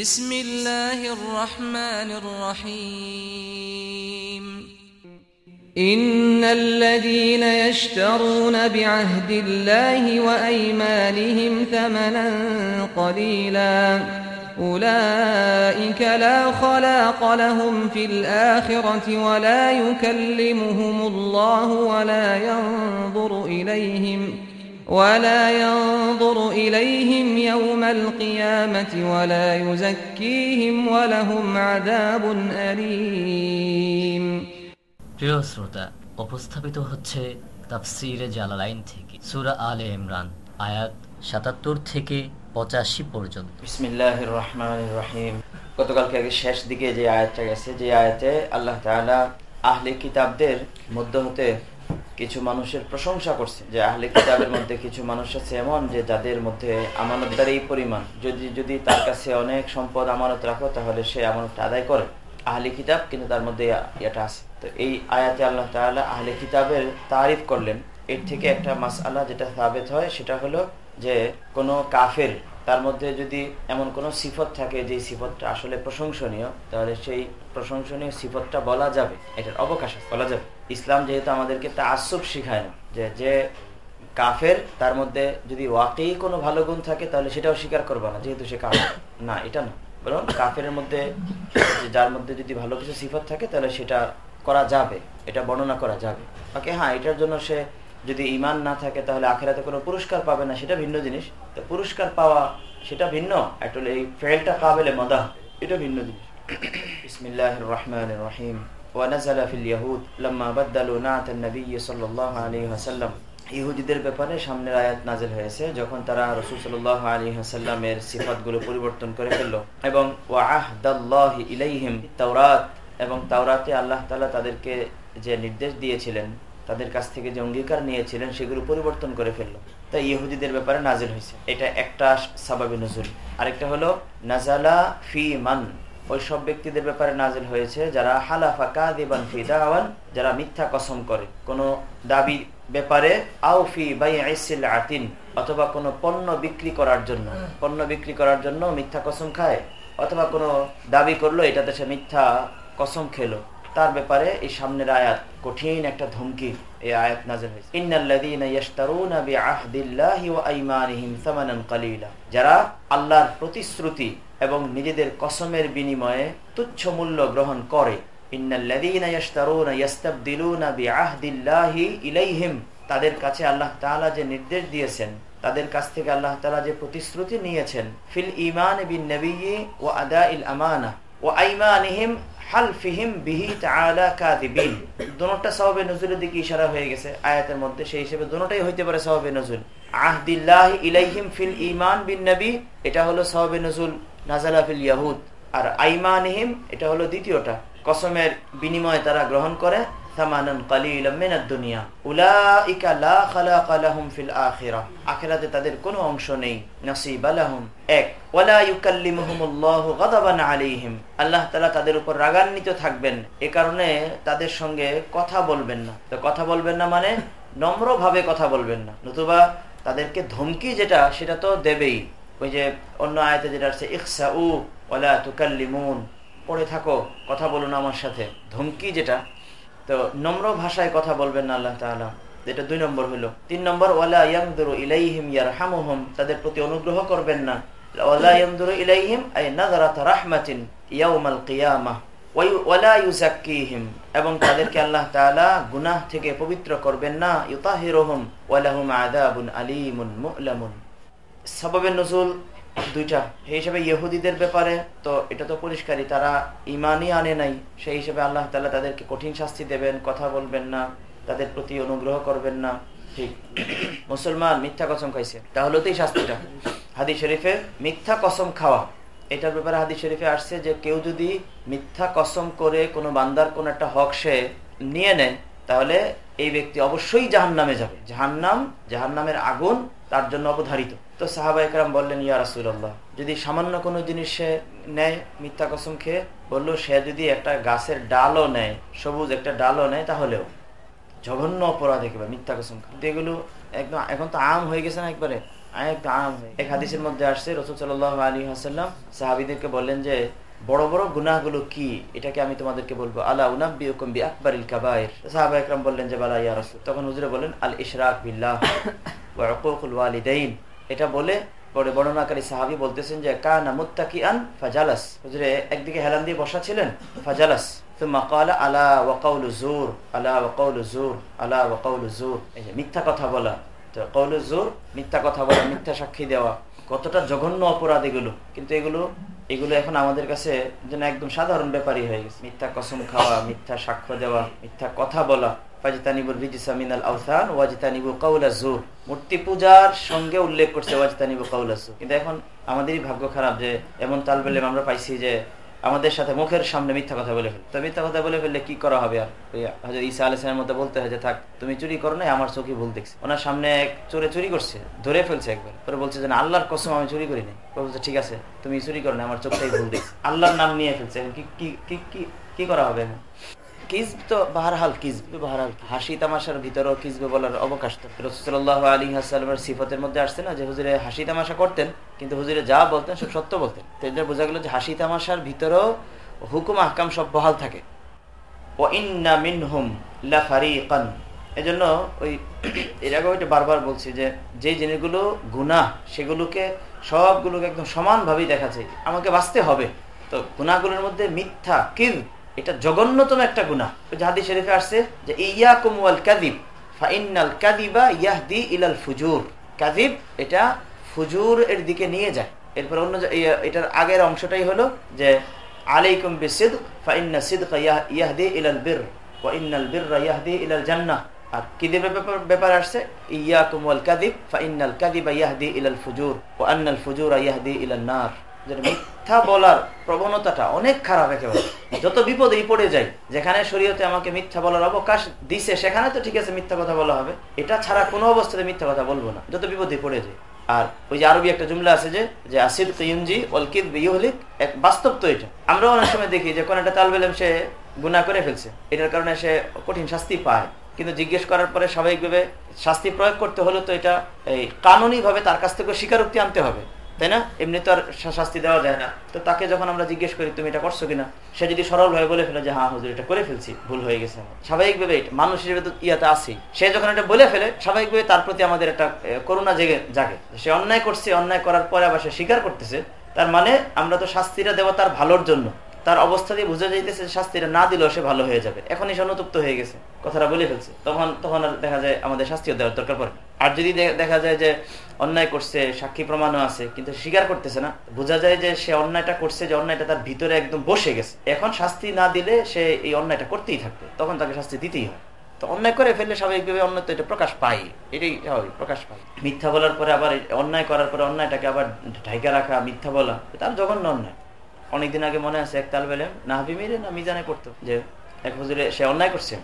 بسم الله الرحمن الرحيم. إن الذين يشترون بعهد الله وأيمانهم ثمنا قليلا. أولئك لا خلاق لهم في الآخرة ولا يكلمهم الله ولا ينظر إليهم. ولا ينظر إليهم يوم القيامة ولا يزكيهم ولهم عذاب أليم প্রিয় শ্রোতা উপস্থাপিত হচ্ছে তাফসিরে জালালাইন থেকে সুরা আলে ইমরান আয়াত সাতাত্তর থেকে পঁচাশি পর্যন্ত বিসমিল্লাহ রহমান রহিম গতকালকে আগে শেষ দিকে যে আয়াতটা গেছে যে আয়াতে আল্লাহ তাআলা আহলে কিতাবদের মধ্য হতে কিছু মানুষের প্রশংসা করছে যে আহলে কিতাবের মধ্যে কিছু মানুষ আছে এমন যে যাদের মধ্যে আমানতদার এই পরিমাণ। যদি যদি তার কাছে অনেক সম্পদ আমানত রাখো, তাহলে সে আমানতটা আদায় করে। আহলে কিতাব কিন্তু তার মধ্যে এটা আছে। তো এই আয়াতে আল্লাহ তাআলা আহলে কিতাবের তারিফ করলেন। এর থেকে একটা মাস আল্লাহ যেটা সাবেত হয়, সেটা হলো যে কোনো কাফের তার মধ্যে যদি এমন কোনো সিফত থাকে যে সিফতটা আসলে প্রশংসনীয়, তাহলে সেই প্রশংসনীয় সিফতটা বলা যাবে। এটার অবকাশ বলা যাবে। ইসলাম যেহেতু আমাদেরকে তা আসব শিখায় না, যে যে কাফের তার মধ্যে যদি ওয়াকেই কোনো ভালো গুণ থাকে তাহলে সেটাও স্বীকার করব না, যেহেতু সে কাফের। না, এটা না। বরং কাফের মধ্যে যার মধ্যে যদি ভালো কিছু সিফত থাকে তাহলে সেটা করা যাবে, এটা বর্ণনা করা যাবে। ওকে হ্যাঁ এটার জন্য সে যদি ইমান না থাকে তাহলে আখেরাতে কোনো পুরস্কার পাবে না, সেটা ভিন্ন জিনিস। তো পুরস্কার পাওয়া সেটা ভিন্ন আসলে এই ফেলটা কাবেলে মদা এটা ভিন্ন জিনিস। ইসমিল্লাহ রহমান রহিম। ونزل في اليهود ইয়াহুদ بدلوا نعت النبي صلى الله عليه وسلم. ইহুদিদের ব্যাপারে সামনের আয়াত নাজেল হয়েছে, যখন তারা রসুল সাল্লাহ আলী হাসাল্লামের সিফাতগুলো পরিবর্তন করে ফেলল এবং ওয়াহদাল্লাহ ইলাইহিম তাওরাত, এবং তাওরাতে আল্লাহ তালা তাদেরকে যে নির্দেশ দিয়েছিলেন, তাদের কাছ থেকে যে অঙ্গীকার নিয়েছিলেন, সেগুলো পরিবর্তন করে ফেলল। তাই ইহুদিদের ব্যাপারে নাজিল হয়েছে। এটা একটা সাবাবি নজরুল আরেকটা হলো, নাজালা ফি মান ওই সব ব্যক্তিদের ব্যাপারে নাজিল হয়েছে যারা হালাফা কাদিবান ফি দাওয়ান, যারা মিথ্যা কসম করে। কোনো দাবি ব্যাপারে আউফি বাই আইসিল আতিন অথবা কোনো পণ্য বিক্রি করার জন্য। পণ্য বিক্রি করার জন্য মিথ্যা কসম খায়, অথবা কোনো দাবি করল এটাতে সে মিথ্যা কসম খেলো। তার ব্যাপারে এই সামনের আয়াত কঠিন একটা ধমকি এই আয়াত নাজিল হয়েছে। ইন্নাল্লাযীনা ইয়াশতারুনা বিআহদিল্লাহি ওয়া আইমানিহিম সামানান কালীলা। যারা আল্লাহর প্রতিশ্রুতি এবং নিজেদের কসমের বিনিময়ে তুচ্ছ মূল্য গ্রহণ করে। তাদের কাছে আল্লাহ তাআলা যে নির্দেশ দিয়েছেন, তাদের কাছ থেকে আল্লাহ তাআলা যে প্রতিশ্রুতি নিয়েছেন, ফিল ঈমান বিন নবিয়্যি ওয়া আদাইল আমানা ওয়া আইমানিহিম হালফিহিম হয়ে নবী, এটা হলো সওয়াবে নজুল। নাজালা ফিল ইয়াহুদ। আর আইমানিহিম, এটা হলো দ্বিতীয়টা। কসমের বিনিময়ে তারা গ্রহণ করে তাদের কোনো অংশ নেই। এক আল্লাহ তাআলা তাদের উপর রাগান্বিত থাকবেন। এ কারণে তাদের সঙ্গে কথা বলবেন না। তো কথা বলবেন না মানে নম্রভাবে কথা বলবেন না। নতুবা তাদেরকে ধমকি যেটা, সেটা তো দেবেই। ওই যে অন্য আয়তে যেটা আছে ইকসা উ ওলা তুকাল্লিমুন। পড়ে থাকো, কথা বলুন আমার সাথে। ধমকি যেটা, তো নম্র ভাষায় কথা বলবেন না আল্লাহ তাআলা। এটা দুই নম্বর হলো। তিন নম্বর ওয়ালা ইয়ামদুরু ইলাইহিম ইয়ারহামুহুম। তাদের প্রতি অনুগ্রহ করবেন না। ওয়ালা ইয়ামদুরু ইলাইহিম আই নাযরাত রাহমাতিন ইয়াউমাল কিয়ামাহ। ওয়ালা ইউজাক্কিহিম এবং তাদেরকে আল্লাহ তাআলা গুনাহ থেকে পবিত্র করবেন না। ইউতাহিরুহুম ওয়ালাহুম আযাবুন আলীমুন মু'লামুন। সাবাবের নজুল দুইটা। সেই হিসাবে ইহুদিদের ব্যাপারে তো এটা তো পরিষ্কারই তারা ইমানই আনে নাই। সেই হিসেবে আল্লাহ তালা তাদেরকে কঠিন শাস্তি দেবেন কথা বলবেন না তাদের প্রতি অনুগ্রহ করবেন না। ঠিক। মুসলমান মিথ্যা কসম খাইছে। তাহলে তো এই শাস্তিটা। হাদি শরীফে মিথ্যা কসম খাওয়া। এটার ব্যাপারে হাদি শরীফে আসছে যে কেউ যদি মিথ্যা কসম করে কোনো বান্দার কোন একটা হক সে নিয়ে নেয় তাহলে এই ব্যক্তি অবশ্যই জাহান নামে যাবে। জাহান্নাম জাহান্নামের আগুন তার জন্য অবধারিত। তো সাহাবা একরাম বললেন, ইয়া রাসুল্লাহ যদি সামান্য কোনো জিনিস সে নেয়, মিথ্যা কসম খেয়ে, বলল, সে যদি একটা গাছের ডালও নেয়, সবুজ একটা ডালও নেয়, তাহলেও জঘন্য অপরাধ একেবারে, মিথ্যা কসম এগুলো একদম, এখন তো আম হয়ে গেছে না একবারে? এক হাদিসের মধ্যে আসছে, রসুল সাল্লাহ আলী হাসাল্লাম সাহাবিদেরকে বললেন যে, বড় বড় গুনাহগুলো কি? এটাকে আমি তোমাদেরকে বলব, আলা উনাব্বি বি আকবরিল কাবায়ের সাহাবা একরাম বললেন যে, বালা, ইয়া রাসূল। তখন হুজুরে বলেন আল ইশরাক বিল্লাহ ওয়া ওয়ালিদাইন। এটা বলে পরে বর্ণনাকারী সাহাবি বলতেছেন যে, কানা মুত্তাকি আন ফাজালাস। হুজুরে, একদিকে হেলান দিয়ে বসা ছিলেন, ফাজালাস। এই যে মিথ্যা কথা বলা। তো মিথ্যা কথা বলা, মিথ্যা সাক্ষী দেওয়া, কতটা জঘন্য অপরাধ এগুলো। কিন্তু এগুলো এগুলো এখন আমাদের কাছে যেন একদম সাধারণ ব্যাপারই হয়ে গেছে। মিথ্যা কসম খাওয়া, মিথ্যা সাক্ষ্য দেওয়া, মিথ্যা কথা বলা। মূর্তি পূজার সঙ্গে উল্লেখ করছে কাউলা জুর কিন্তু এখন আমাদেরই ভাগ্য খারাপ যে এমন আমরা পাইছি যে আমাদের সাথে মুখের সামনে মিথ্যা কথা বলে ফেলে তো মিথ্যা কথা বলে ফেললে কি করা হবে আর? হজরত ঈসা মধ্যে বলতে হয় যে, থাক, তুমি চুরি করো না আমার চোখে ভুল দেখছি। ওনার সামনে এক চোরে চুরি করছে, ধরে ফেলছে একবার। পরে বলছে যে আল্লাহর কসম আমি চুরি করি নাই বলছে, ঠিক আছে, তুমি চুরি করো না আমার চোখটাই ভুল দেখছি। আল্লাহর নাম নিয়ে ফেলছে। কি কি কি করা হবে কিজব তো বাহারহাল কিজবে বাহারহাল। হাসি তামাশার ভিতরেও কিজবে বলার অবকাশ তো। রসুল্লাহ আলী হাসালামের সিফতের মধ্যে আসছে না যে হুজুরে হাসি তামাশা করতেন, কিন্তু হুজুরে যা বলতেন সব সত্য বলতেন। তো বোঝা গেল যে হাসি তামাশার ভিতরেও হুকুম, আহকাম সব বহাল থাকে। ও ইন্না মিনহুম লাফারিকান। এজন্য ওই এর আগে ওইটা বারবার বলছি যে যে জিনিসগুলো গুনাহ, সেগুলোকে সবগুলোকে একদম সমানভাবেই দেখা যায় আমাকে বাঁচতে হবে। তো গুনাহগুলোর মধ্যে মিথ্যা কিল এটা জঘন্যতম একটা গুণা জাহাদি শরীফে আসছে যে ইয়া কুমুয়াল কাদিব ফাইনাল কাদিবা ইয়াহদি ইলাল ফুজুর। কাদিব এটা ফুজুর এর দিকে নিয়ে যায়। এরপর অন্য এটার আগের অংশটাই হলো যে, আলাইকুম বিসিদ ফাইন্না সিদকা ইয়াহদি ইলাল বির, ওয়া ইন্নাল বিররা ইয়াহদি ইলাল জান্নাহ। আর কিদিবের ব্যাপার ব্যাপার আসছে? ইয়া কুমুয়াল কাদিব ফাইনাল কাদিবা ইয়াহদি ইলাল ফুজুর, ওয়া আন্নাল ফুজুরা ইয়াহদি ইলাল নার। মিথ্যা বলার প্রবণতাটা অনেক খারাপ একেবারে। যত বিপদেই পড়ে যায় যেখানে শরীয়তে আমাকে মিথ্যা বলার অবকাশ দিছে, সেখানে তো ঠিক আছে মিথ্যা কথা বলা হবে। এটা ছাড়া কোনো অবস্থাতে মিথ্যা কথা বলব না, যত বিপদেই পড়ে যায় আর ওই যে আরবি একটা জুমলা আছে যে যে আসিদ অলকিদ ইহলিক এক বাস্তব তো এটা। আমরা অনেক সময় দেখি যে, কোন একটা তালবেলেম সে গুণা করে ফেলছে। এটার কারণে সে কঠিন শাস্তি পায়। কিন্তু জিজ্ঞেস করার পরে স্বাভাবিকভাবে শাস্তি প্রয়োগ করতে হলে তো এটা এই কানুনি ভাবে তার কাছ থেকে স্বীকারোক্তি আনতে হবে। তাই না? এমনি তো আর শাস্তি দেওয়া যায় না। তো তাকে যখন আমরা জিজ্ঞেস করি, তুমি এটা করছ কিনা? সে যদি সরল হয়ে বলে ফেলে যে হ্যাঁ হুজুর, এটা করে ফেলছি, ভুল হয়ে গেছে স্বাভাবিকভাবে মানুষ হিসেবে তো ইয়াতে আসি সে যখন এটা বলে ফেলে স্বাভাবিকভাবে তার প্রতি আমাদের একটা করুণা জেগে জাগে। সে অন্যায় করছে, অন্যায় করার পরে আবার সে স্বীকার করতেছে। তার মানে আমরা তো শাস্তিটা দেওয়া তার ভালোর জন্য। তার অবস্থা দিয়ে বোঝা যাইতেছে শাস্তিটা না দিলেও সে ভালো হয়ে যাবে। এখন এসে অনুতপ্ত হয়ে গেছে। কথাটা বলে ফেলছে। তখন তখন আর দেখা যায় আমাদের শাস্তিও দেওয়ার দরকার পড়ে আর যদি দেখা যায় যে অন্যায় করছে, সাক্ষী প্রমাণও আছে, কিন্তু স্বীকার করতেছে না, বোঝা যায় যে সে অন্যায়টা করছে, যে অন্যায়টা তার ভিতরে একদম বসে গেছে। এখন শাস্তি না দিলে সে এই অন্যায়টা করতেই থাকবে। তখন তাকে শাস্তি দিতেই হয়। তো অন্যায় করে ফেললে স্বাভাবিকভাবে অন্যায় তো এটা প্রকাশ পাই এটাই স্বাভাবিক, প্রকাশ পাই মিথ্যা বলার পরে আবার অন্যায় করার পরে অন্যায়টাকে আবার ঢাইকা রাখা, মিথ্যা বলা তার জঘন্য অন্যায়। অনেকদিন আগে মনে আছে এক তাল তালবেলে, নাহাবি মেরে না মিজানে করতো যে এক হুজুরে সে অন্যায় করছে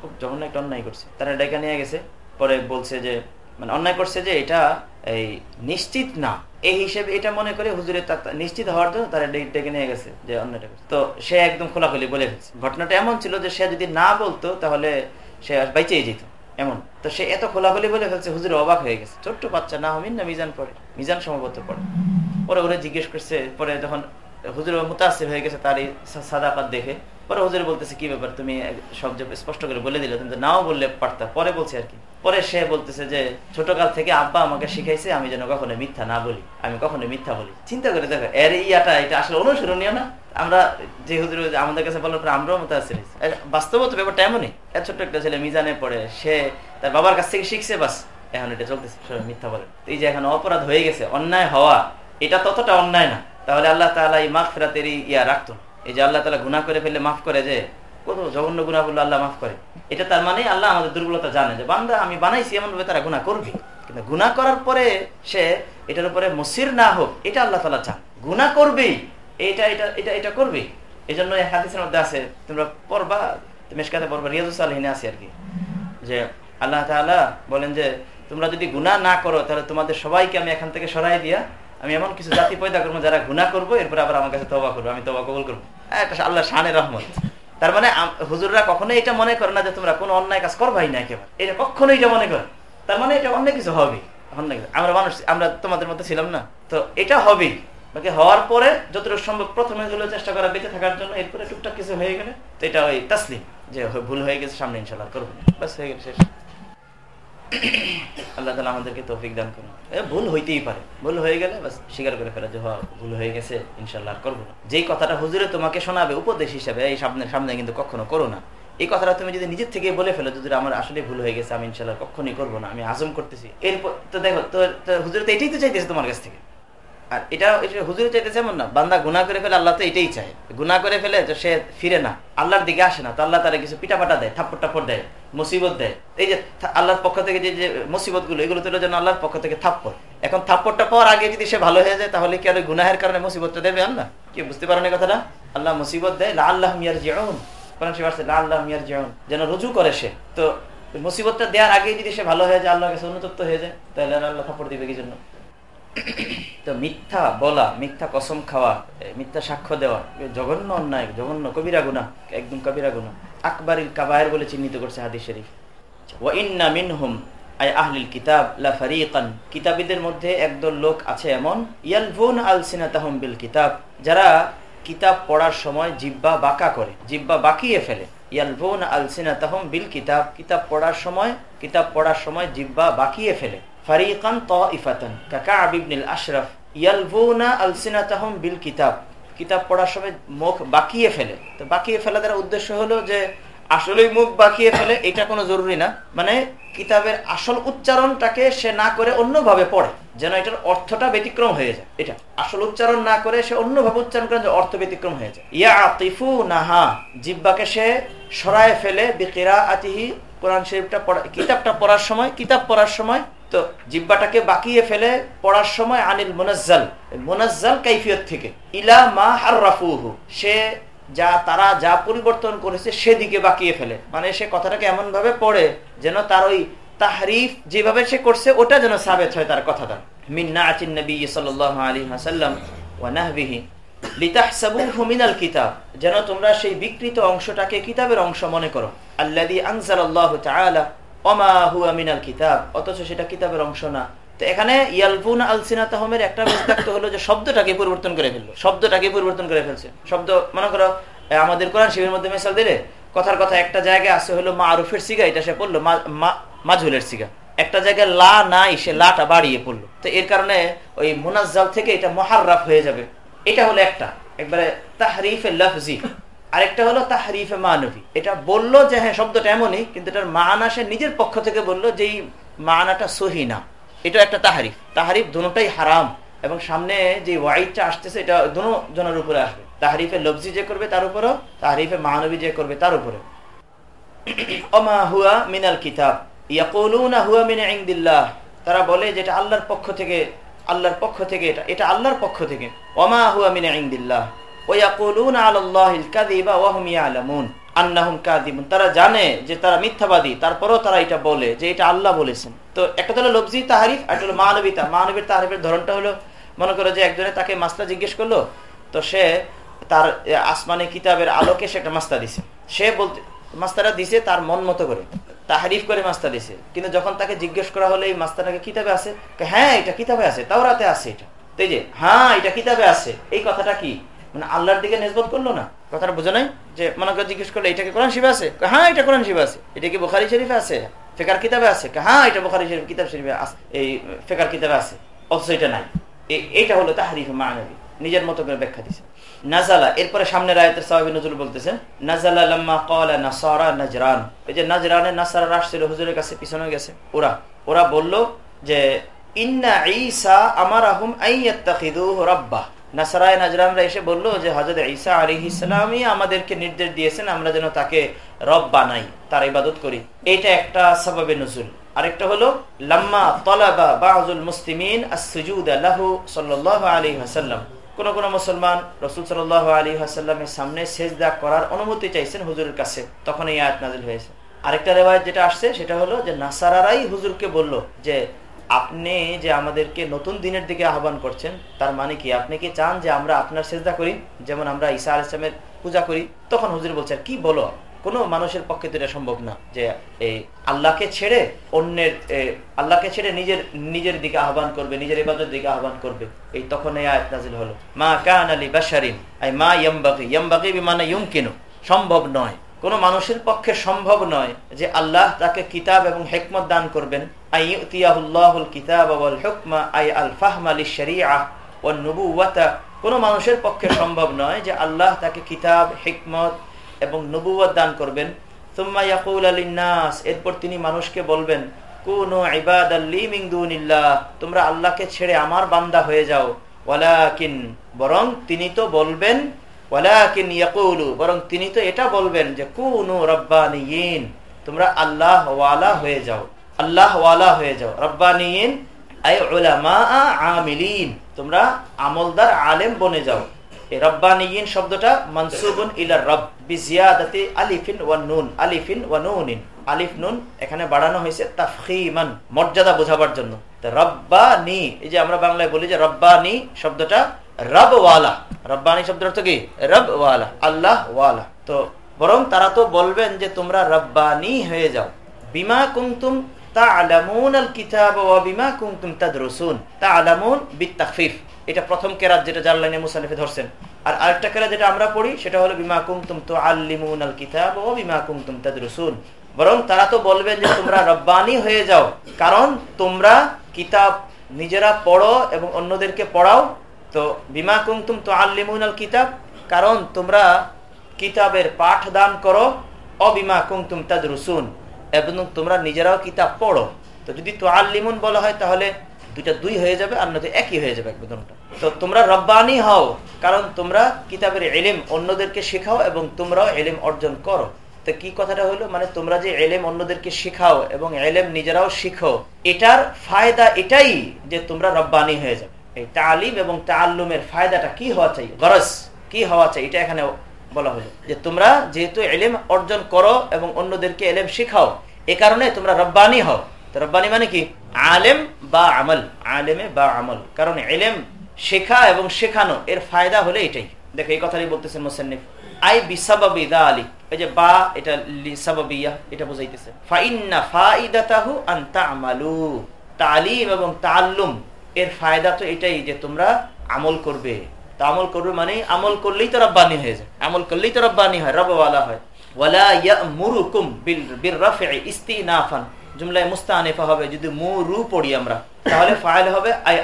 খুব জঘন্য একটা অন্যায় করছে। তারা ডেকা নিয়ে গেছে, পরে বলছে যে মানে অন্যায় করছে যে এটা এই নিশ্চিত না। এই হিসেবে এটা মনে করে হুজুরে নিশ্চিত হওয়ার জন্য তারা ডেকে নিয়ে গেছে যে অন্যটা তো সে একদম খোলাখুলি বলে ফেলছে। ঘটনাটা এমন ছিল যে সে যদি না বলতো তাহলে সে বাইচেই যেত, এমন। তো সে এত খোলাখুলি বলে ফেলছে, হুজুরে অবাক হয়ে গেছে। ছোট্ট বাচ্চা না হমিন না মিজান পড়ে, মিজান সম্ভবত পড়ে। পরে ওরা জিজ্ঞেস করছে, পরে যখন হুজুর মুতাসির হয়ে গেছে তার এই সাদাকাত দেখে। পরে হুজুর বলতেছে, কি ব্যাপার? তুমি সব স্পষ্ট করে বলে দিলে, তুমি নাও বললে পারতা। পরে বলছে আর কি। পরে সে বলতেছে যে, ছোটকাল থেকে আব্বা আমাকে শিখাইছে, আমি যেন কখনো মিথ্যা না বলি। আমি কখনো মিথ্যা বলি। চিন্তা করে দেখো, এর ইয়াটা, এটা আসলে অনুসরণীয় না? আমরা যে হুজুর আমাদের কাছে বলার পরে আমরাও মতো আসছি বাস্তবত ব্যাপারটা এমনই। এত ছোট্ট একটা ছেলে মিজানে পড়ে, সে তার বাবার কাছ থেকে শিখছে, বাস। এখন এটা চলতেছে মিথ্যা বলে। এই যে এখন অপরাধ হয়ে গেছে, অন্যায় হওয়া, এটা ততটা অন্যায় না। তাহলে আল্লাহ তালা এই মাফ ফেরাতের ইয়া রাখতো। এই যে আল্লাহ তালা গুণা করে ফেললে মাফ করে যে, কত জঘন্য গুণা বলল আল্লাহ মাফ করে। এটা তার মানে আল্লাহ আমাদের দুর্বলতা জানে যে, বান্দা আমি বানাইছি এমন ভাবে তারা গুণা করবে। কিন্তু গুণা করার পরে সে এটার উপরে মসির না হোক, এটা আল্লাহ তালা চান। গুণা করবেই, এটা এটা এটা এটা করবে। এই জন্য হাদিসের মধ্যে আছে, তোমরা পড়বা, মেশকাতে পড়বা রিয়াজুসালহিনে আছে আর কি। যে আল্লাহ তালা বলেন যে, তোমরা যদি গুণা না করো, তাহলে তোমাদের সবাইকে আমি এখান থেকে সরাই দিয়া আমি এমন কিছু জাতি পয়দা করব, যারা গুণা করব, এরপরে আবার আমার কাছে তবা করব, আমি তবা কবল করব। একটা আল্লাহ শানের রহমত। তার মানে হুজুররা কখনো এটা মনে করে না যে তোমরা কোনো অন্যায় কাজ করবাই না একেবারে। এটা কখনো এটা মনে করে তার মানে এটা অন্য কিছু হবে। আমরা মানুষ, আমরা তোমাদের মধ্যে ছিলাম না। তো এটা হবেই। বাকি হওয়ার পরে যতটুকু সম্ভব প্রথমে হলো চেষ্টা করা বেঁচে থাকার জন্য, এরপরে টুকটাক কিছু হয়ে গেলে তো এটা ওই তাসলিম, যে ভুল হয়ে গেছে, সামনে ইনশাল্লাহ করব হয়ে গেছে শেষ। আল্লাহ তালা আমাদেরকে তৌফিক দান করুন। ভুল হইতেই পারে। ভুল হয়ে গেলে স্বীকার করে ফেলা যে হ্যাঁ ভুল হয়ে গেছে ইনশাল্লাহ করব না। যেই কথাটা হুজুরে তোমাকে শোনাবে, উপদেশ হিসাবে, এই সামনে সামনে কিন্তু কখনো করো না। এই কথাটা তুমি যদি নিজের থেকে বলে ফেলো যদি আমার আসলে ভুল হয়ে গেছে, আমি ইনশাল্লাহ কখনই করব না, আমি আজম করতেছি। এরপর, তো দেখো, তো হুজুরে তো এটাই তো চাইতেছে তোমার কাছ থেকে। আর এটা হুজুরে চাইতেছে এমন না, বান্দা গুণা করে ফেলে আল্লাহ তো এটাই চায়। গুণা করে ফেলে তো সে ফিরে না, আল্লাহর দিকে আসে না, তো আল্লাহ তারা কিছু পিটাপাটা দেয়, থাপ্পড় টাপ্পড় দেয়। মুসিবত দেয়। এই যে আল্লাহর পক্ষ থেকে যে যে মুসিবতগুলো এগুলো তো যেন আল্লাহর পক্ষ থেকে থাপ্পড়। এখন থাপ্পড়টা পাওয়ার আগে যদি সে ভালো হয়ে যায়, তাহলে কি আর গুনাহের কারণে মুসিবতটা দেবে আল্লাহ কি বুঝতে পারেন কথাটা? আল্লাহ মুসিবত দেয় আল্লাহ মিয়ার আসছে আল্লাহ মিয়ার জিয়াউন যেন রুজু করে সে। তো মুসিবতটা দেওয়ার আগে যদি সে ভালো হয়ে যায় আল্লাহ কাছে অনুতপ্ত হয়ে যায়, তাহলে আল্লাহ থাপ্পড় দিবে কি জন্য? তো মিথ্যা বলা, মিথ্যা কসম খাওয়া মিথ্যা সাক্ষ্য দেওয়া জঘন্য অন্যায়, জঘন্য কবিরা গুণা একদম কবিরা গুণা আকবরিল কাবায়ের বলে চিহ্নিত করছে হাদিস শরীফ। ওয়াইন্না মিনহুম, আই আহলিল কিতাব লা ফারিকান। কিতাবীদের মধ্যে একদল লোক আছে এমন, ইয়ালফুন আলসিনাতাহুম বিল কিতাব, যারা কিতাব পড়ার সময় জিব্বা বাঁকা করে জিব্বা বাকিয়ে ফেলে। ইয়ালফুন আলসিনাতাহুম বিল কিতাব কিতাব পড়ার সময়, কিতাব পড়ার সময় জিব্বা বাকিয়ে ফেলে। ফারিকান তাইফাতান কাকাব ইবনুল আশরাফ। ইয়ালফুনা আলসিনাতাহুম বিল কিতাব। কিতাব পড়ার সময় মুখ বাকিয়ে ফেলে। তো বাকিয়ে ফেলা দ্বারা উদ্দেশ্য হলো যে, আসলেই মুখ বাকিয়ে ফেলে, এটা কোনো জরুরি না। মানে কিতাবের আসল উচ্চারণটাকে সে না করে অন্যভাবে পড়ে, যেন এটার অর্থটা ব্যতিক্রম হয়ে যায়। এটা, আসল উচ্চারণ না করে সে অন্যভাবে উচ্চারণ করে অর্থ ব্যতিক্রম হয়ে যায়। ইয়া আতিফু নাহা জিব্বাকে সে সরায় ফেলে বিকিরা আতিহি কোরআন শরীফটা পড়া কিতাবটা পড়ার সময়, কিতাব পড়ার সময় তো জিব্বাটাকে বাকিয়ে ফেলে পড়ার সময় আনিল মোনাজ্জাল। মোনাজ্জাল কাইফিয়ত থেকে। ইলা মা হার সে যা, তারা যা পরিবর্তন করেছে সেদিকে বাকিয়ে ফেলে। মানে সে কথাটাকে এমন ভাবে পড়ে যেন তার ওই তাহরিফ যেভাবে সে করছে, ওটা যেন সাবেত হয় তার কথাটা। মিন্না আচিন নবী সাল্লাল্লাহু আলাইহি ওয়াসাল্লাম ওয়ানাহবিহি যেন তোমরা সেই বিকৃত অংশটাকে কিতাবের অংশ মনে করো। তাআলা অথচ সেটা কিতাবের অংশ না। তো এখানে ইয়ালফুন আলসিনা তাহমের একটা মিস্তাক্ত হলো যে শব্দটাকে পরিবর্তন করে ফেলল, শব্দটাকে পরিবর্তন করে ফেলছে। শব্দ, মনে করো আমাদের কোরআন শিবের মধ্যে দিলে, কথার কথা একটা জায়গায় আছে হলো মা আরুফের সিগা, এটা সে পড়ল মাঝুলের সিগা। একটা জায়গায় লা নাই, সে লাটা বাড়িয়ে পড়ল। তো এর কারণে ওই মোনাজ্জাল থেকে এটা মহার্রাফ হয়ে যাবে। এটা হলো একটা, একবারে তাহরিফে লফজি। আরেকটা হলো তাহরিফে মানবী এটা বলল যে হ্যাঁ শব্দটা এমনই, কিন্তু এটার মানা সে নিজের পক্ষ থেকে বলল যে, এই মানাটা সহি না। এটা একটা তাহারিফ। তাহারিফ দুটাই হারাম। এবং সামনে যে ওয়াইডটা আসতেছে, এটা দুনো জনের উপরে আসবে। তাহারিফে লবজি যে করবে, তার উপরও, তাহারিফে মানবী যে করবে, তার উপরে। অমা হুয়া মিনাল কিতাব। ইয়াকুলুনা হুয়া মিন ইনদিল্লাহ। তারা বলে যেটা আল্লাহর পক্ষ থেকে, আল্লাহর পক্ষ থেকে, এটা এটা আল্লাহর পক্ষ থেকে। অমা হুয়া মিন ইনদিল্লাহ। তারা জানে যে তারা মিথ্যাবাদী। তারপরেও তারা এটা বলে যে এটা আল্লাহ বলেছেন। তো একটা হলো লবজি তাহারিফ, আর হলো মানবিতা মানবীর তাহারিফের ধরনটা হলো, মনে করো যে একজনে তাকে মাস্তা জিজ্ঞেস করল, তো সে তার আসমানে কিতাবের আলোকে সে একটা মাস্তা দিছে। সে বলতে মাস্তারা দিছে তার মন মতো করে, তাহারিফ করে মাস্তা দিছে। কিন্তু যখন তাকে জিজ্ঞেস করা হলে, এই মাস্তাটাকে কিতাবে আছে? হ্যাঁ এটা কিতাবে আছে তাও রাতে আছে এটা। তো যে হ্যাঁ এটা কিতাবে আছে। এই কথাটা কি? মানে আল্লাহর দিকে নেসবত করল না। কথাটা বোঝা নাই? যে মনে করে জিজ্ঞেস করল এটাকে কোরআন শিবে আছে? হ্যাঁ এটা কোরআন শিবে আছে। এটা কি বোখারি শরীফে আছে? ফেকার কিতাবে আছে। হ্যাঁ এটা বোখারি শরীফ, কিতাব শরীফে এই ফেকার কিতাবে আছে। অথচ এটা নাই। এইটা হলো তাহারিফ মানবী। নিজের মতো করে ব্যাখ্যা দিছে। নাজালা, এরপরে সামনের আয়াতের সাহাবী নজরুল বলতেছে, নাজালা লাম্মা ক্বালা নাসারা নাজরান। এই যে নাজরানে নাসারা আসছিল, হুজুরের কাছে পিছনে গেছে। ওরা ওরা বলল যে, ইন্না ঈসা আমারাহুম আইয়াত্তাখিদুহু রাব্বা নাসারায় নাজরানরা এসে বলল যে হজরত ঈসা আলী ইসলামই আমাদেরকে নির্দেশ দিয়েছেন, আমরা যেন তাকে রব বানাই, তার ইবাদত করি। এইটা একটা সবাবে নজুল। আরেকটা হলো, লাম্মা তলাবা বাজুল মুসলিমিন আসুজুদ আল্লাহ সাল্লাহ আলী হাসাল্লাম কোন কোন মুসলমান রসুল সাল্লাহ আলী হাসাল্লামের সামনে সেজদা করার অনুমতি চাইছেন হুজুরের কাছে। তখন এই আয়াত নাজিল হয়েছে। আরেকটা রেওয়ায়ত যেটা আসছে, সেটা হলো যে, নাসারারাই হুজুরকে বলল যে আপনি যে আমাদেরকে নতুন দিনের দিকে আহ্বান করছেন, তার মানে কি? আপনি কি চান যে আমরা আপনার সেজদা করি? যেমন আমরা ঈসা আল ইসলামের পূজা করি, তখন হুজুর বলছেন, কি বলো? কোনো মানুষের পক্ষে তো এটা সম্ভব না যে এই আল্লাহকে ছেড়ে অন্যের আল্লাহকে ছেড়ে নিজের নিজের দিকে আহ্বান করবে, নিজের ইবাদতের দিকে আহ্বান করবে। এই তখন এই আয়াত নাজিল হলো। মা কান আলী বাসারিন আই মা ইয়ামবাকি ইয়ামবাকি মানে ইউমকিনু। সম্ভব নয়। কোন মানুষের পক্ষে সম্ভব নয় যে আল্লাহ তাকে কিতাব এবং হেকমত দান করবেন। কোন মানুষের পক্ষে সম্ভব নয় যে আল্লাহ তাকে কিতাব, হিকমত এবং নবুয়ত দান করবেন। তুম্মা ইয়াকুল আলিন্নাস এরপর তিনি মানুষকে বলবেন, কুনু ইবাদ আল্লিমিংদুনিল্লাহ তোমরা আল্লাহকে ছেড়ে আমার বান্দা হয়ে যাও। ওয়ালাকিন, বরং তিনি তো বলবেন, ওয়ালাকিন ইয়াকুলু বরং তিনি তো এটা বলবেন যে, কুনু রব্বানিয়িন তোমরা আল্লাহ ওয়ালা হয়ে যাও। আল্লাহ ওয়ালা হয়ে যাও। উলামা আমিলিন। তোমরা আমলদার আলেম বনে যাও। এই রব্বানিয়িন শব্দটা মানসুবুন ইলা রব, বিজিয়াদাতি আলিফিন ওয়া নুন, আলিফিন ওয়া নুনিন। আলিফ নুন এখানে বাড়ানো হয়েছে তাফখিমান, মর্যাদা বোঝাবার জন্য। রব্বানি, এই যে আমরা বাংলায় বলি যে রব্বানি শব্দটা রব ওয়ালা। রব্বানি শব্দের অর্থ কি? রব ওয়ালা, আল্লাহ ওয়ালা। তো বরং তারা তো বলবেন যে তোমরা রব্বানি হয়ে যাও। বিমা কুমতুম এটা প্রথম কেরাত যেটা যার মুসানিফে ধরছেন। আর আরেকটা কেরাত যেটা আমরা পড়ি, সেটা হলো বিমা কুনতুম তুআল্লিমুন আল কিতাব ওয়া বিমা তাদরুসুন। বরং তারা তো যে তোমরা রব্বানি হয়ে যাও, কারণ তোমরা কিতাব নিজেরা পড়ো এবং অন্যদেরকে পড়াও। তো বিমা কুমতুম তো আল্লিমুন আল কিতাব কারণ তোমরা কিতাবের পাঠ দান করো। অবিমা কুমতুম তাদ রসুন এবং তোমরা নিজেরাও কিতাব পড়ো। তো যদি তো আল্লিমুন বলা হয়, তাহলে দুইটা দুই হয়ে যাবে আর নয়তো একই হয়ে যাবে একদমটা তো তোমরা রব্বানি হও, কারণ তোমরা কিতাবের এলিম অন্যদেরকে শেখাও এবং তোমরাও এলিম অর্জন করো। তো কি কথাটা হলো? মানে তোমরা যে এলেম অন্যদেরকে শেখাও এবং এলেম নিজেরাও শিখো, এটার ফায়দা এটাই যে তোমরা রব্বানি হয়ে যাবে। এই তালিম এবং তা তাল্লুমের ফায়দাটা কি হওয়া চাই? গরজ, কি হওয়া চাই? এটা এখানে বলা হলো যে তোমরা যেহেতু এলেম অর্জন করো এবং অন্যদেরকে এলেম শিখাও, এ কারণে তোমরা রব্বানি হও। তো রব্বানি মানে কি? আলেম বা আমল। আলেমে বা আমল। কারণ এলেম শেখা এবং শেখানো, এর ফায়দা হলে এটাই। দেখো, এই কথাটাই বলতেছেন মোসান্নিফ। আই বিসাবাবি দা আলী এই যে বা, এটা লিসাবাবিয়া এটা বোঝাইতেছে। ফাইন্না ফাইদাতাহু আন তা'মালু। তালিম এবং তাআল্লুম, এর ফায়দা তো এটাই যে তোমরা আমল করবে। তা আমল করবে মানে আমল করলেই তো রব্বানি হয়ে যায়। আমল করলেই তো রব্বানি হয়, রবওয়ালা হয়। ওয়ালা মুস্তানিফা হবে, যদি মুরু পড়ি আমরা, তাহলে ফাইল হবে আই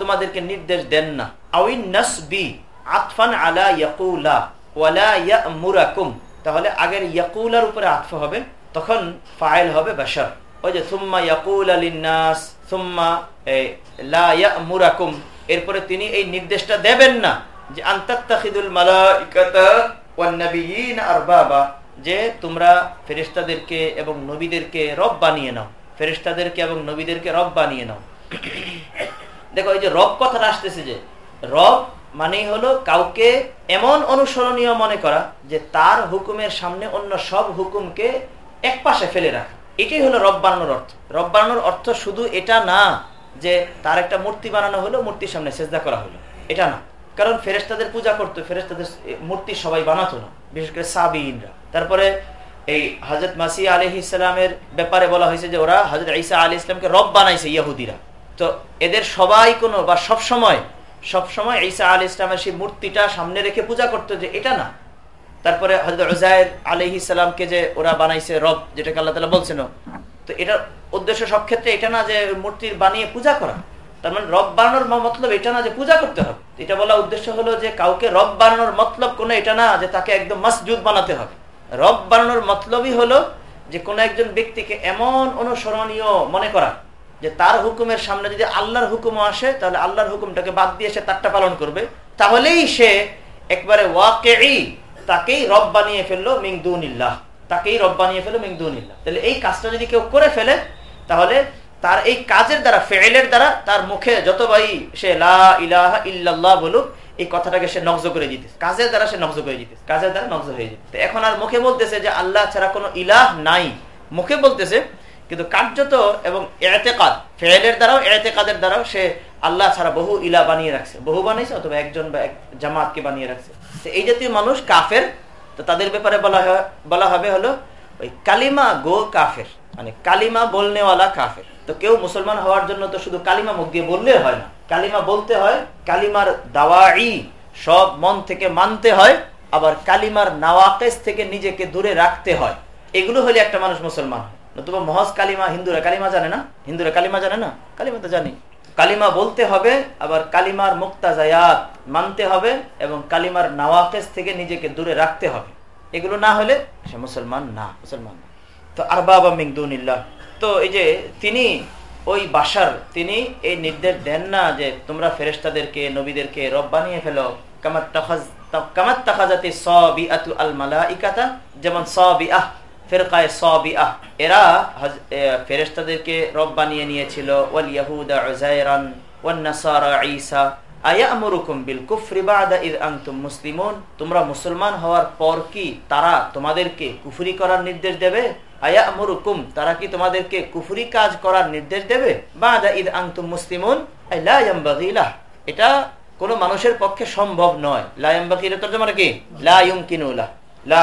তোমাদেরকে নির্দেশ দেন না। আলা তাহলে আগের ইয়াকুলার উপরে আতফ হবে, তখন ফাইল হবে বাশার। ওই যে, সুম্মা ইয়াকুল আলিন্নাস সুম্মা লা এরপরে তিনি এই নির্দেশটা দেবেন না যে যে তোমরা ফেরেশতাদেরকে এবং নবীদেরকে রব বানিয়ে নাও, ফেরেশতাদেরকে এবং নবীদেরকে রব বানিয়ে নাও। দেখো, এই যে রব কথাটা আসতেছে যে, রব মানেই হলো কাউকে এমন অনুসরণীয় মনে করা যে তার হুকুমের সামনে অন্য সব হুকুমকে এক পাশে ফেলে রাখা। এটাই হলো রব বানানোর অর্থ। রব বানানোর অর্থ শুধু এটা না যে তার একটা মূর্তি বানানো হলো, মূর্তির সামনে চেষ্টা করা হলো। এটা না। কারণ ফেরেস্তাদের পূজা করতো ফেরেস্তাদের মূর্তি সবাই বানাতো না। বিশেষ করে সাবিনরা তারপরে এই হজরত মাসি আলহ ইসলামের ব্যাপারে বলা হয়েছে যে ওরা হজরত ঈসা আলী ইসলামকে রব বানাইছে ইয়াহুদিরা তো এদের সবাই কোনো বা সব সময় সব সময় ঈসা আলী ইসলামের সেই মূর্তিটা সামনে রেখে পূজা করতো যে এটা না। তারপরে হজরত ওজায়ের আলহি সালামকে যে ওরা বানাইছে রব, যেটাকে আল্লাহ তালা বলছেন তো এটার উদ্দেশ্য সব ক্ষেত্রে এটা না যে মূর্তির বানিয়ে পূজা করা। তার মানে রব বানানোর মতলব এটা না যে পূজা করতে হবে। এটা বলা উদ্দেশ্য হলো যে কাউকে রব বানানোর মতলব কোনো এটা না যে তাকে একদম মসজুদ বানাতে হবে। রব বানানোর মতলবই হলো যে কোনো একজন ব্যক্তিকে এমন অনুসরণীয় মনে করা যে তার হুকুমের সামনে যদি আল্লাহর হুকুম আসে, তাহলে আল্লাহর হুকুমটাকে বাদ দিয়ে সে তারটা পালন করবে। তাহলেই সে একবারে ওয়াকে তাকেই রব বানিয়ে ফেলল মিংদুনিল্লাহ তাকেই রব বানিয়ে ফেলল মিংদুনিল্লাহ তাহলে এই কাজটা যদি কেউ করে ফেলে, তাহলে তার এই কাজের দ্বারা ফেলের দ্বারা তার মুখে যতবাই সে লা ইলাহা ইল্লাল্লাহ বলুক, এই কথাটাকে সে নকজ করে দিতে কাজের দ্বারা সে নকজ করে দিতে কাজের দ্বারা নকজ হয়ে যেত এখন আর মুখে বলতেছে যে আল্লাহ ছাড়া কোনো ইলাহ নাই। মুখে বলতেছে, কিন্তু কার্যত এবং এতেকাদ ফেলের দ্বারাও, এতেকাদের দ্বারাও সে আল্লাহ ছাড়া বহু ইলা বানিয়ে রাখছে। বহু বানিয়েছে অথবা একজন বা এক জামাতকে বানিয়ে রাখছে। এই জাতীয় মানুষ কাফের তো তাদের ব্যাপারে বলা বলা হবে হলো ওই কালিমা গো কাফের মানে কালিমা বলনেওয়ালা কাফের। তো কেউ মুসলমান হওয়ার জন্য তো শুধু কালিমা মুখ দিয়ে বললে হয় না। কালিমা বলতে হয় কালিমার দাওয়াই, সব মন থেকে মানতে হয়, আবার কালিমার নাওয়াকেস থেকে নিজেকে দূরে রাখতে হয়। এগুলো হলে একটা মানুষ মুসলমান নতুবা মহজ কালিমা হিন্দুরা, কালিমা জানে না? হিন্দুরা কালিমা জানে না? কালিমা তো জানি কালিমা বলতে হবে, আবার কালিমার মুক্তাজায়াত মানতে হবে এবং কালিমার নাওয়াকেস থেকে নিজেকে দূরে রাখতে হবে। এগুলো না হলে সে মুসলমান না মুসলমান না। তো আর বাবা মিংদুনিল্লাহ তো এই যে তিনি ওই বাসার, তিনি এই নির্দেশ দেন না যে তোমরা ফেরেস্তাদেরকে নবীদেরকে রব বানিয়ে ফেলো। কামাত কামাত তাকাজাতে সবি আতু আল মালা ইকাতা যেমন সবি আহ ফেরকায় সবিআহ। এরা ফেরেশতাদেরকে রব বানিয়ে নিয়েছিল। ওয়াল তোমরা মুসলমান হওয়ার পর কি তারা তোমাদেরকে কুফরি করার নির্দেশ দেবে? আয়ামুরুকুম, তারা কি তোমাদেরকে কুফরি কাজ করার নির্দেশ দেবে? বাদা এটা কোন মানুষের পক্ষে সম্ভব নয়। লা ইয়ামবাগি এর কি লা ইউমকিনু লা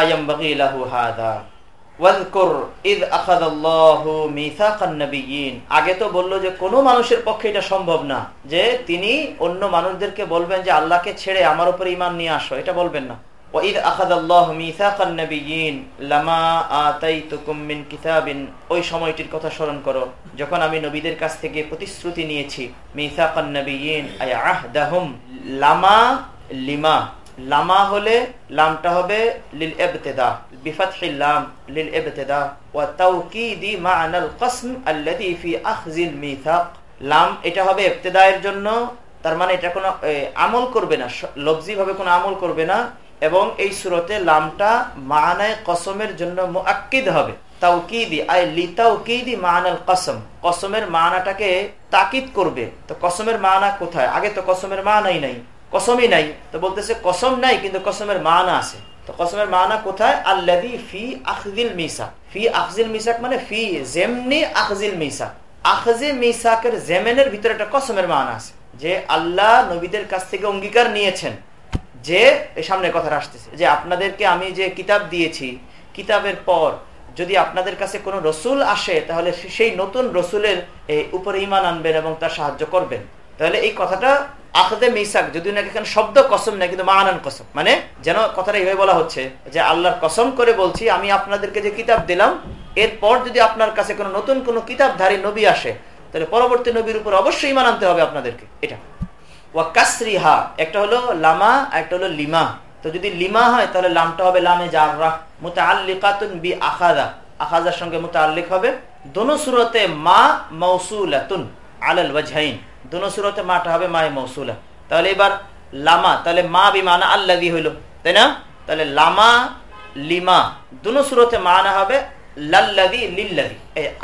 আগে তো বলল যে কোনো মানুষের পক্ষে এটা সম্ভব না। যে তিনি অন্য মানুষদেরকে বলবেন যে আল্লাহকে ছেড়ে আমার উপরে ইমান নিয়ে আসো, এটা বলবেন না। ওই সময়টির কথা স্মরণ করো, যখন আমি নবীদের কাছ থেকে প্রতিশ্রুতি নিয়েছি। লামা লিমা। লামা হলে লামটা হবে লিল এবতেদা بفتح اللام للابتداء وتوكيد معنى القسم الذي في اخذ الميثاق লাম এটা হবে ইবতিদায়ের জন্য তার মানে এটা কোনো আমল করবে না লফজি ভাবে কোনো আমল করবে না এবং এই সুরতে লামটা মানায় কসমের জন্য মুআক্কিদ হবে তাওকিদি আই লিতাওকিদি মানাল কসম কসমের মানাটাকে তাকিদ করবে তো কসমের মানা কোথায় আগে তো কসমের মানাই নাই কসমই নাই তো বলতেছে কসম নাই কিন্তু কসমের মানা আছে তো কসমের মানা কোথায়? আল্লাদি ফি আখজিল মিসাক। ফি আখজিল মিসাক মানে ফি জেমনি আখজিল মিসাক। আখজে মিসাকের জেমেনের ভিতরে একটা কসমের মানা আছে। যে আল্লাহ নবীদের কাছ থেকে অঙ্গীকার নিয়েছেন। যে সামনে কথা আসতেছে, যে আপনাদেরকে আমি যে কিতাব দিয়েছি, কিতাবের পর যদি আপনাদের কাছে কোনো রসুল আসে, তাহলে সেই নতুন রসুলের উপরে ইমান আনবেন এবং তার সাহায্য করবেন। তাহলে এই কথাটা আখদে মিসাক যদি নাকি এখানে শব্দ কসম না কিন্তু মানান কসম। মানে যেন কথাটা এইভাবে বলা হচ্ছে যে আল্লাহর কসম করে বলছি, আমি আপনাদেরকে যে কিতাব দিলাম, এরপর যদি আপনার কাছে কোনো নতুন কোনো কিতাবধারী নবী আসে, তাহলে পরবর্তী নবীর উপর অবশ্যই ইমান আনতে হবে আপনাদেরকে। এটা। ওয়া কাসরিহা, একটা হলো লামা, একটা হলো লিমা। তো যদি লিমা হয়, তাহলে লামটা হবে লামে জাররা, মুতাআল্লিকাতুন বি আখাদা আখাদার সঙ্গে মুতাআল্লিক হবে। দোনো সুরতে মা মৌসুলাতুন আলাল ওয়াজহাইন। দুনো সুরতে মাটা হবে মায়ে মৌসুলা তাহলে এবার লামা, তাহলে মা বিমানা আল্লাদি হইল, তাই না? তাহলে লামা, লিমা, দুনো সুরতে মানা হবে লাল্লাদি লিল্লাদি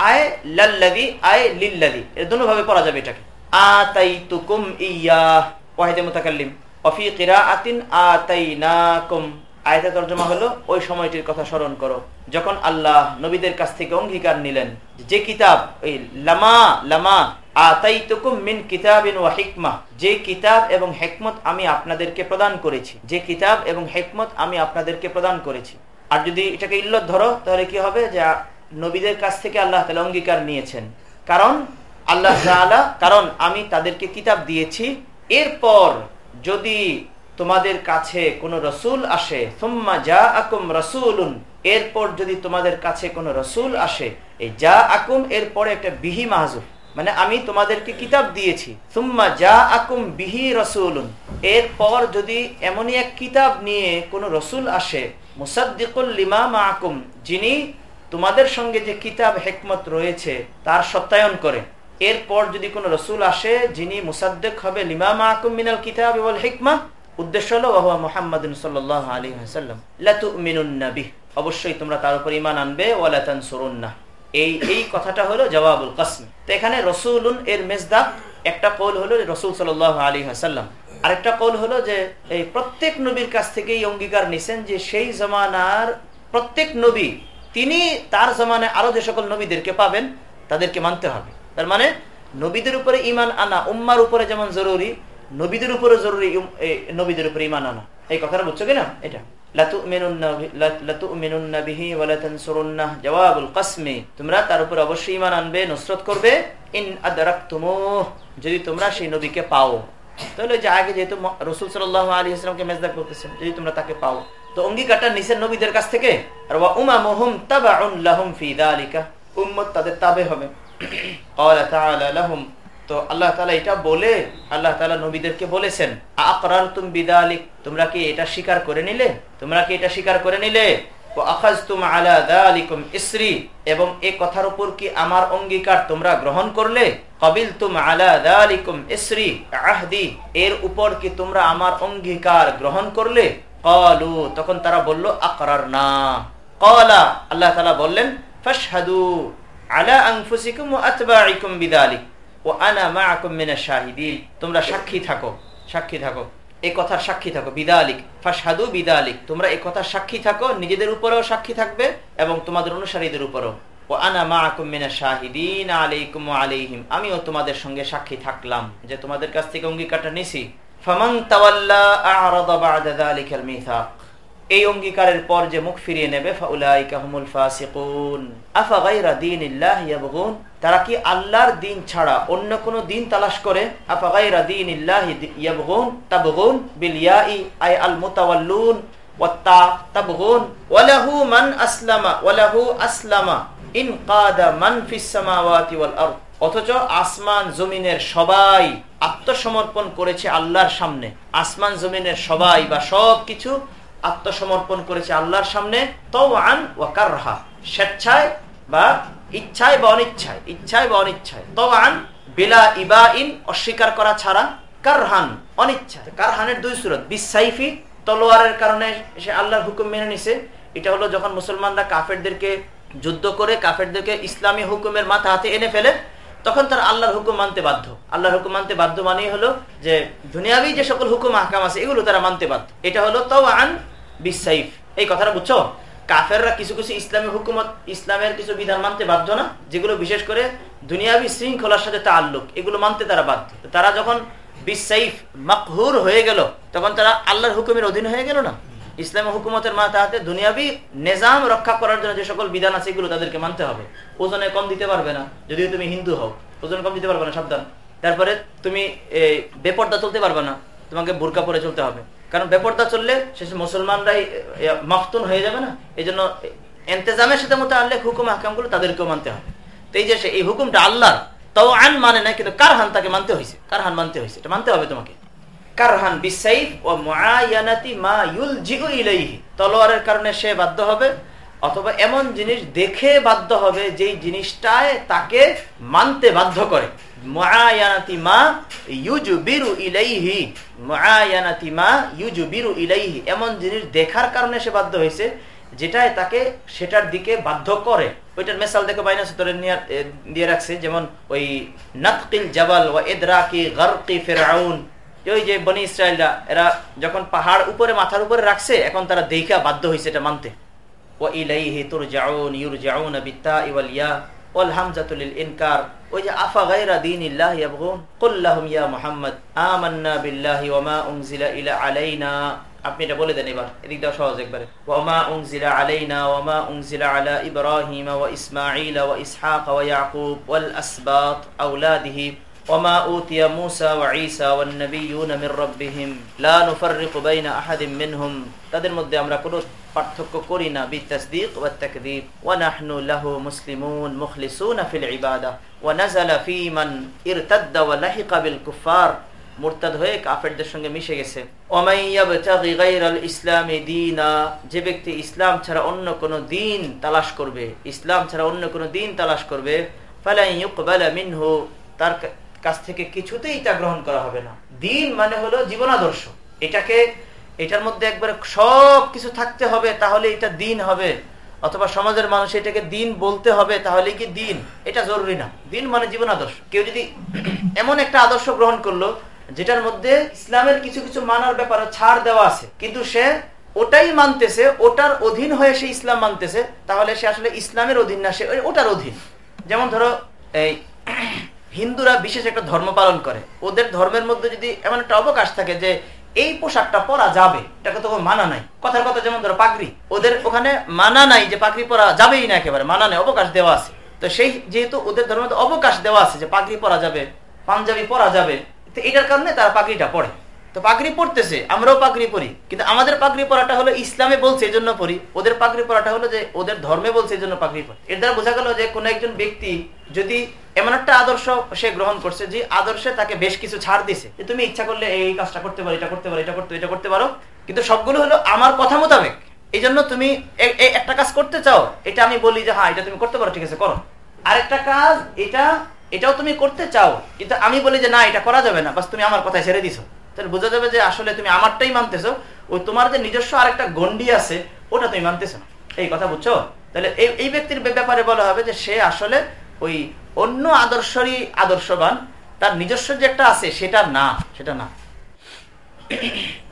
আয় লাল্লাদি আয় লিল্লাদি এর দুনো ভাবে পড়া যাবে এটাকে। আতাইতুকুম ইয়া, ওয়াহিদে মুতাকাল্লিম। অফি কিরাআতিন আতাইনাকুম। আয়াতে তর্জমা হলো, ওই সময়টির কথা স্মরণ করো, যখন আল্লাহ নবীদের কাছ থেকে অঙ্গীকার নিলেন যে কিতাব ওই লামা লামা মিন যে কিতাব এবং হেকমত আমি আপনাদেরকে প্রদান করেছি। যে কিতাব এবং হেকমত আমি আপনাদেরকে প্রদান করেছি। আর যদি এটাকে ইল্লত ধরো, তাহলে কি হবে? যে নবীদের কাছ থেকে আল্লাহ তালা অঙ্গীকার নিয়েছেন। কারণ আল্লাহ কারণ আমি তাদেরকে কিতাব দিয়েছি। এরপর যদি তোমাদের কাছে কোন রসুল আসে, সুম্মা যা আকুম রসুলুন, এরপর যদি তোমাদের কাছে কোন রসুল আসে, এই যা আকুম এরপরে একটা বিহি মাহজুফ মানে আমি তোমাদেরকে কিতাব দিয়েছি। সুম্মা যা আকুম বিহি রসুলুন। এরপর যদি এমনই এক কিতাব নিয়ে কোন রসুল আসে, মুসাদ্দিকুল লিমা মা আকুম যিনি তোমাদের সঙ্গে যে কিতাব হেকমত রয়েছে, তার সত্যায়ন করে। এরপর যদি কোন রসুল আসে, যিনি মুসাদ্দেক হবে, লিমা মা আকুম মিনাল কিতাব এবং হেকমা, উদ্দেশ্য হলো ওহুয়া মোহাম্মদ সাল্লাহ আলী হাসাল্লাম লাতু মিনুন্নবি অবশ্যই তোমরা তার উপর ইমান আনবে ওয়ালাতান সরুন্না এই এই কথাটা হলো জবাবুল কাসম। তো এখানে রসুলুন এর মেজদাক, একটা কৌল হলো রসুল সাল আলী হাসাল্লাম আরেকটা কৌল হলো যে এই প্রত্যেক নবীর কাছ থেকে এই অঙ্গীকার নিছেন যে সেই জমানার প্রত্যেক নবী, তিনি তার জমানায় আরও যে সকল নবীদেরকে পাবেন, তাদেরকে মানতে হবে। তার মানে নবীদের উপরে ইমান আনা, উম্মার উপরে যেমন জরুরি, নবীদের উপরে জরুরি নবীদের উপরে ইমান আনা। এই কথাটা বুঝছ কিনা? এটা। তোমরা তার উপর অবশ্যই আনবে, নসরত করবে। ইন যদি তোমরা সেই নবীকে পাও। তাহলে যে আগে যেহেতু রসুল সাল্লাহ আলী ইসলামকে মেজদাক করতেছেন, যদি তোমরা তাকে পাও। তো অঙ্গীকারটা নিচের নবীদের কাছ থেকে। উমা মোহম তাবাউন ফি দালিকা। উম্মত তাদের তাবে হবে। তো আল্লাহ তালা এটা বলে, আল্লাহ তালা নবীদেরকে বলেছেন আকরার তুম বিদালিক তোমরা কি এটা স্বীকার করে নিলে? তোমরা কি এটা স্বীকার করে নিলে? এবং এ কথার উপর কি আমার অঙ্গীকার তোমরা গ্রহণ করলে? কবিল তুম আলাদিকুম ইসরি আহদি এর উপর কি তোমরা আমার অঙ্গীকার গ্রহণ করলে? কলু তখন তারা বলল আকরার না কলা আল্লাহ তালা বললেন, ফাশহাদু আলা আনফুসিকুম ওয়া আতবাইকুম বিদালিক ওয়া আনা মিনাশ শাহিদিন, তোমরা সাক্ষী থাকো সাক্ষী থাকো এই কথার সাক্ষী থাকো, বিদালিক, ফাশহাদু বিদালিক, তোমরা এই কথার সাক্ষী থাকো, নিজেদের উপরেও সাক্ষী থাকবে এবং তোমাদের অনুসারীদের ও আনা মিনাশ শাহিদিন আমিও তোমাদের সঙ্গে সাক্ষী থাকলাম, যে তোমাদের কাছ থেকে অঙ্গীকারটা নিছি। ফামান তাওয়াল্লা আ'রাদা বা'দা যালিকাল এই অঙ্গীকারের পর যে মুখ ফিরিয়ে নেবে তারা কি আল্লাহর দিন ছাড়া অন্য কোন দিন তালাশ করে? অথচ আসমান জমিনের সবাই আত্মসমর্পণ করেছে আল্লাহর সামনে। আসমান জমিনের সবাই বা সব কিছু আত্মসমর্পণ করেছে আল্লাহর সামনে। তওয়ান ওয়াকারহা স্বেচ্ছায় বা ইচ্ছায় বা অনিচ্ছায়, ইচ্ছায় বা অনিচ্ছায়। তওয়ান, বিলা ইবা ইন অস্বীকার করা ছাড়া কারহান অনিচ্ছা কারহানের দুই সুরত, বিসাইফি, তলোয়ারের কারণে সে আল্লাহর হুকুম মেনে নিছে। এটা হলো যখন মুসলমানরা কাফেরদেরকে যুদ্ধ করে, কাফেরদেরকে ইসলামী হুকুমের মাথা হাতে এনে ফেলে, তখন তারা আল্লাহর হুকুম মানতে বাধ্য। আল্লাহর হুকুম মানতে বাধ্য মানেই হলো যে, দুনিয়াবি যে সকল হুকুম, আহকাম আছে, এগুলো তারা মানতে বাধ্য। এটা হলো তওয়ান, বিসাইফ। এই কথাটা বুঝছ? কাফেররা কিছু কিছু ইসলামী হুকুমত, ইসলামের কিছু বিধান মানতে বাধ্য না, যেগুলো বিশেষ করে দুনিয়াবি শৃঙ্খলার সাথে তাল্লুক এগুলো মানতে তারা বাধ্য। তারা যখন বিসাইফ মকহুর হয়ে গেল, তখন তারা আল্লাহর হুকুমের অধীন হয়ে গেল না? ইসলামী হুকুমতের মাথা হাতে দুনিয়াবি নিজাম রক্ষা করার জন্য যে সকল বিধান আছে, এগুলো তাদেরকে মানতে হবে। ওজনে কম দিতে পারবে না, যদিও তুমি হিন্দু হও। ওজন কম দিতে পারবে না, সাবধান। তারপরে তুমি বেপর্দা চলতে পারবে না, তোমাকে বোরকা পরে চলতে হবে। কারণ বেপর্দা চললে শেষে মুসলমানরাই মাফতুন হয়ে যাবে না। এই জন্য এন্তেজামের সাথে মতো আনলে হুকুম, হাকামগুলো তাদেরকেও মানতে হবে। তো এই যে সে এই হুকুমটা আল্লাহর তাও আন মানে না, কিন্তু কার হান তাকে মানতে হয়েছে কার হান মানতে হয়েছে এটা মানতে হবে তোমাকে। কারহান বিসাইফ ও মা ইলাইহি। তলোয়ারের কারণে সে বাধ্য হবে, অথবা এমন জিনিস দেখে বাধ্য হবে, যেই জিনিসটায় তাকে মানতে বাধ্য করে। এমন জিনিস দেখার কারণে সে বাধ্য হয়েছে, যেটাই তাকে সেটার দিকে বাধ্য করে। ওইটার মেসাল দেখে বাইনা সূত্রে দিয়ে রাখছে, যেমন ওই নাতকিল জাবাল ওয়া ইদরাকি গারকি ফিরআউন। ওই যে বনি ইসরায়েলরা এরা যখন পাহাড় উপরে, মাথার উপরে রাখছে, এখন তারা দেখা বাধ্য হয়েছে এটা মানতে। ও ইলাইহি তুরজাউন, ইউরজাউন বিত্তাই ওয়াল ইয়া ওয়াল হামজাতুল ইনকার ওই যে আফা গায়রা দীনিল্লাহ ইয়াবগুন কুল লাহুম ইয়া মুহাম্মদ আমান্না বিল্লাহি ওয়া মা উনজিলা ইলা আলাইনা আপনি এটা বলে দেন এবার এদিক দাও সহজ একবারে ওয়ামা উনজিলা আলাইনা ওয়ামা উনজিলা আলা ইব্রাহিম ওয়া ইসমাঈল ওয়া ইসহাক ওয়া ইয়াকুব ওয়াল আসবাত আওলাদিহি وما أوتي موسى وعيسى والنبيون من ربهم لا نفرق بين أحد منهم তাদের মধ্যে আমরা কোনো পার্থক্য করি না, বিতাসদীক ওয়া তাকদীব। ওয়া নাহনু লাহু মুসলিমুন মুখলিসুন ফিল ইবাদা। ওয়া নাযালা ফি মান ইরতাদ্দা ওয়া লাহিকা বিল কুফার মুরতাদ হয়ে কাফেরদের সঙ্গে মিশে গেছে। যে ব্যক্তি ইসলাম ছাড়া অন্য কোন দিন তালাশ করবে, ইসলাম ছাড়া অন্য কোন দিন তালাশ করবে মিনহু, তার কাছ থেকে কিছুতেই তা গ্রহণ করা হবে না। দিন মানে হলো জীবন আদর্শ এটাকে এটার মধ্যে একবারে সব কিছু থাকতে হবে, তাহলে এটা দিন হবে। অথবা সমাজের মানুষ এটাকে দিন বলতে হবে, তাহলে কি দিন? এটা জরুরি না। দিন মানে জীবন আদর্শ। কেউ যদি এমন একটা আদর্শ গ্রহণ করল, যেটার মধ্যে ইসলামের কিছু কিছু মানার ব্যাপারে ছাড় দেওয়া আছে, কিন্তু সে ওটাই মানতেছে, ওটার অধীন হয়ে সে ইসলাম মানতেছে, তাহলে সে আসলে ইসলামের অধীন না, সে ওটার অধীন। যেমন ধরো, এই হিন্দুরা বিশেষ একটা ধর্ম পালন করে। ওদের ধর্মের মধ্যে যদি এমন একটা অবকাশ থাকে যে এই পোশাকটা পরা যাবে, এটাকে তো মানা নাই। কথার কথা যেমন ধরো পাগড়ি, ওদের ওখানে মানা নাই যে পাগড়ি পরা যাবেই না একেবারে, মানা নাই, অবকাশ দেওয়া আছে। তো সেই যেহেতু ওদের ধর্মে অবকাশ দেওয়া আছে যে পাগড়ি পরা যাবে, পাঞ্জাবি পরা যাবে, তো এটার কারণে তারা পাগড়িটা পরে। তো পাগড়ি পড়তেছে আমরাও পাগড়ি পরি। কিন্তু আমাদের পাগড়ি পরাটা হলো ইসলামে বলছে এই জন্য পরি, ওদের পাগড়ি পরাটা হলো যে ওদের ধর্মে বলছে এই জন্য পাগড়ি পরি। এর দ্বারা বোঝা গেল যে কোন একজন ব্যক্তি যদি এমন একটা আদর্শ সে গ্রহণ করছে, যে আদর্শে তাকে বেশ কিছু ছাড় দিছে, যে তুমি ইচ্ছা করলে এই কাজটা করতে পারো, এটা করতে পারো, এটা করতে এটা করতে পারো। কিন্তু সবগুলো হলো আমার কথা মোতাবেক। এই জন্য তুমি একটা কাজ করতে চাও, এটা আমি বলি যে হ্যাঁ এটা তুমি করতে পারো, ঠিক আছে, করো। আরেকটা কাজ, এটা, এটাও তুমি করতে চাও, কিন্তু আমি বলি যে, না, এটা করা যাবে না, বাস তুমি আমার কথায় ছেড়ে দিছো। তাহলে বোঝা যাবে যে আসলে তুমি আমারটাই মানতেছো ওই তোমার যে নিজস্ব আরেকটা গন্ডি আছে, ওটা তুমি মানতেছো না। এই কথা বুঝছ? তাহলে এই ব্যক্তির ব্যাপারে বলা হবে যে সে আসলে ওই অন্য আদর্শরই আদর্শবান, তার নিজস্ব যে একটা আছে, সেটা না সেটা না।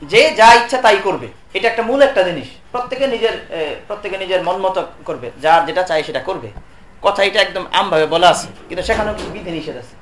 যে যা ইচ্ছা তাই করবে। এটা একটা মূল একটা জিনিস। প্রত্যেকে নিজের প্রত্যেকে নিজের মন মতো করবে। যার যেটা চাই সেটা করবে। কথা এটা একদম আমভাবে বলা আছে। কিন্তু সেখানেও বিধি নিষেধ আছে।